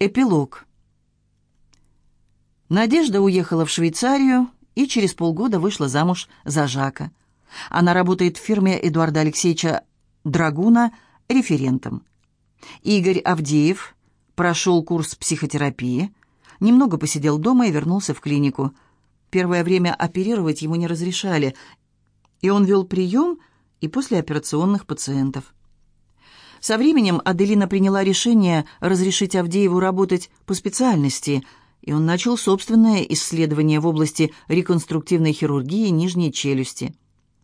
Эпилог. Надежда уехала в Швейцарию и через полгода вышла замуж за Жака. Она работает в фирме Эдуарда Алексеевича Драгуна референтом. Игорь Авдеев прошел курс психотерапии, немного посидел дома и вернулся в клинику. Первое время оперировать ему не разрешали, и он вел прием и послеоперационных пациентов. Со временем Аделина приняла решение разрешить Авдееву работать по специальности, и он начал собственное исследование в области реконструктивной хирургии нижней челюсти.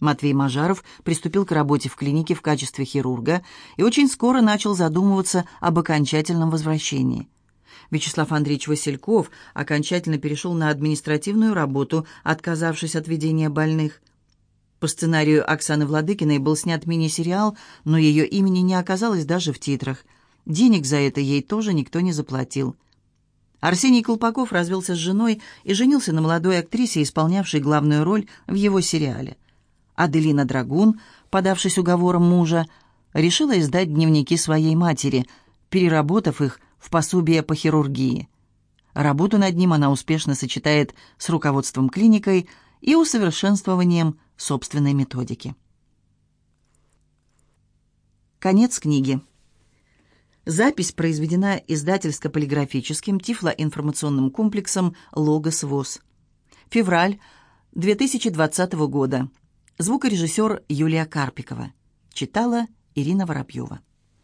Матвей Мажаров приступил к работе в клинике в качестве хирурга и очень скоро начал задумываться об окончательном возвращении. Вячеслав Андреевич Васильков окончательно перешел на административную работу, отказавшись от ведения больных – по сценарию Оксаны Владыкиной был снят мини-сериал, но ее имени не оказалось даже в титрах. Денег за это ей тоже никто не заплатил. Арсений Колпаков развелся с женой и женился на молодой актрисе, исполнявшей главную роль в его сериале. Аделина Драгун, подавшись уговором мужа, решила издать дневники своей матери, переработав их в пособие по хирургии. Работу над ним она успешно сочетает с руководством клиникой и усовершенствованием собственной методики. Конец книги. Запись произведена издательско-полиграфическим тифлоинформационным комплексом «Логос ВОЗ». Февраль 2020 года. Звукорежиссер Юлия Карпикова. Читала Ирина Воробьева.